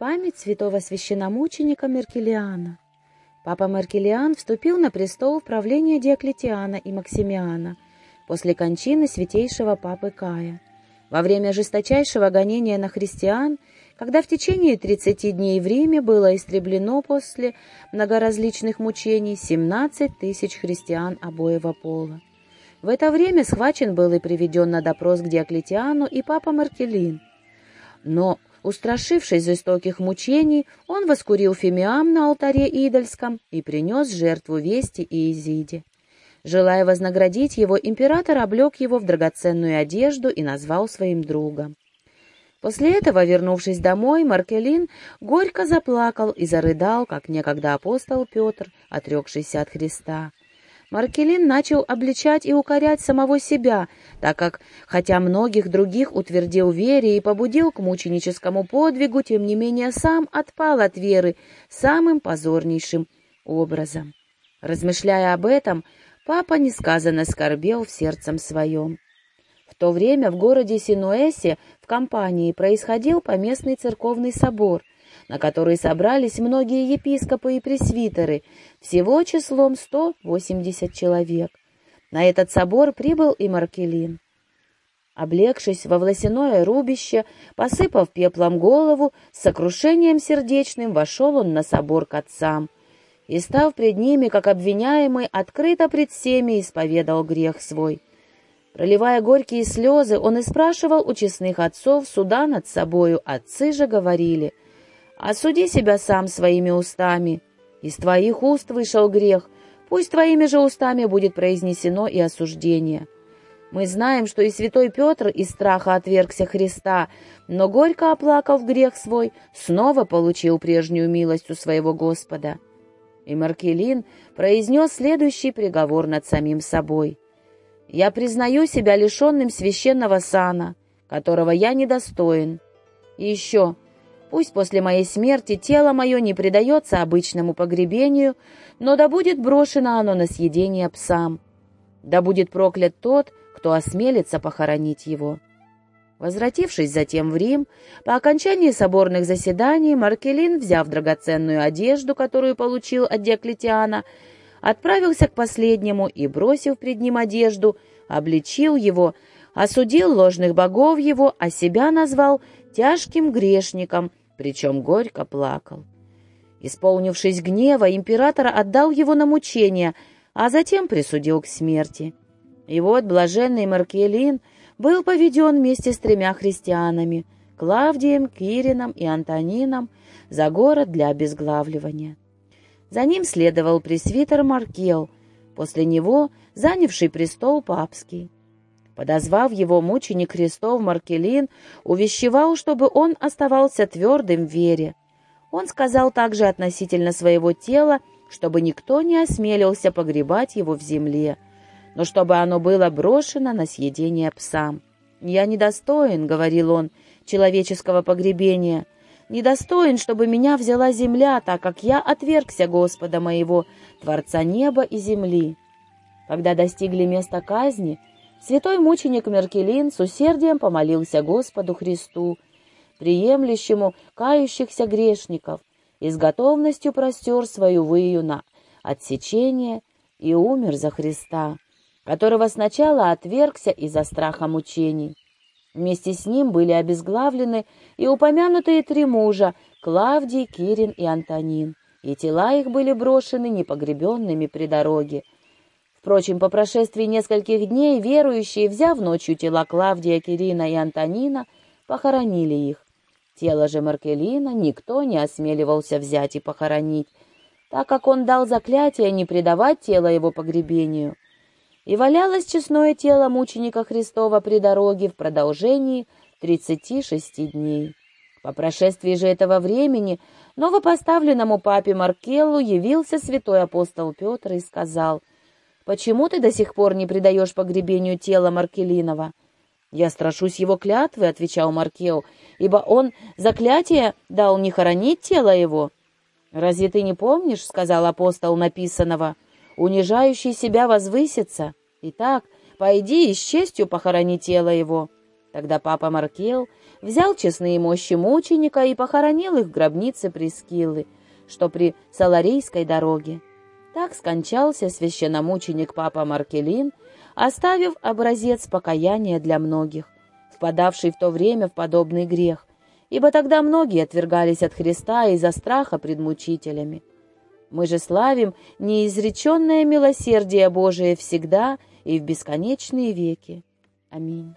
Память святого священномученика Меркелиана. Папа Меркелиан вступил на престол в правление Диоклетиана и Максимиана после кончины святейшего папы Кая. Во время жесточайшего гонения на христиан, когда в течение 30 дней в Риме было истреблено после многоразличных мучений 17 тысяч христиан обоего пола. В это время схвачен был и приведен на допрос к Диоклетиану и папа Маркелин. Но Устрашившись жестоких мучений, он воскурил фимиам на алтаре идольском и принес жертву Вести и Изиде. Желая вознаградить его, император облег его в драгоценную одежду и назвал своим другом. После этого, вернувшись домой, Маркелин горько заплакал и зарыдал, как некогда апостол Петр, отрекшийся от Христа. Маркелин начал обличать и укорять самого себя, так как, хотя многих других утвердил вере и побудил к мученическому подвигу, тем не менее сам отпал от веры самым позорнейшим образом. Размышляя об этом, папа несказанно скорбел в сердцем своем. В то время в городе Синуэсе в компании происходил поместный церковный собор, на который собрались многие епископы и пресвитеры, всего числом 180 человек. На этот собор прибыл и Маркелин. Облегшись во власяное рубище, посыпав пеплом голову, с сокрушением сердечным вошел он на собор к отцам. И, став пред ними, как обвиняемый, открыто пред всеми исповедал грех свой. Проливая горькие слезы, он и спрашивал у честных отцов суда над собою, отцы же говорили — Осуди себя сам своими устами. Из твоих уст вышел грех, пусть твоими же устами будет произнесено и осуждение. Мы знаем, что и святой Петр из страха отвергся Христа, но горько оплакав грех свой, снова получил прежнюю милость у своего Господа. И Маркелин произнес следующий приговор над самим собой. «Я признаю себя лишенным священного сана, которого я недостоин. И еще, Пусть после моей смерти тело мое не предается обычному погребению, но да будет брошено оно на съедение псам. Да будет проклят тот, кто осмелится похоронить его». Возвратившись затем в Рим, по окончании соборных заседаний Маркелин, взяв драгоценную одежду, которую получил от Диоклетиана, отправился к последнему и, бросив пред ним одежду, обличил его, осудил ложных богов его, а себя назвал тяжким грешником, причем горько плакал. Исполнившись гнева, император отдал его на мучение, а затем присудил к смерти. И вот блаженный Маркелин был поведен вместе с тремя христианами — Клавдием, Кирином и Антонином — за город для обезглавливания. За ним следовал пресвитер Маркел, после него занявший престол папский. Подозвав его мученик Христов Маркелин, увещевал, чтобы он оставался твердым в вере. Он сказал также относительно своего тела, чтобы никто не осмелился погребать его в земле, но чтобы оно было брошено на съедение псам. «Я недостоин», — говорил он, — «человеческого погребения, недостоин, чтобы меня взяла земля, так как я отвергся Господа моего, Творца неба и земли». Когда достигли места казни, Святой мученик Меркелин с усердием помолился Господу Христу, приемлющему кающихся грешников, и с готовностью простер свою выю на отсечение и умер за Христа, которого сначала отвергся из-за страха мучений. Вместе с ним были обезглавлены и упомянутые три мужа — Клавдий, Кирин и Антонин, и тела их были брошены непогребенными при дороге — Впрочем, по прошествии нескольких дней верующие, взяв ночью тела Клавдия, Кирина и Антонина, похоронили их. Тело же Маркелина никто не осмеливался взять и похоронить, так как он дал заклятие не предавать тело его погребению. И валялось честное тело мученика Христова при дороге в продолжении тридцати шести дней. По прошествии же этого времени новопоставленному папе Маркеллу явился святой апостол Петр и сказал — Почему ты до сих пор не предаешь погребению тела Маркелинова?» «Я страшусь его клятвы», — отвечал Маркел, «ибо он заклятие дал не хоронить тело его». «Разве ты не помнишь, — сказал апостол написанного, — унижающий себя возвысится? Итак, пойди и с честью похорони тело его». Тогда папа Маркел взял честные мощи мученика и похоронил их в гробнице Прескиллы, что при Саларийской дороге. Так скончался священномученик папа Маркелин, оставив образец покаяния для многих, впадавший в то время в подобный грех, ибо тогда многие отвергались от Христа из-за страха пред мучителями. Мы же славим неизреченное милосердие Божие всегда и в бесконечные веки. Аминь.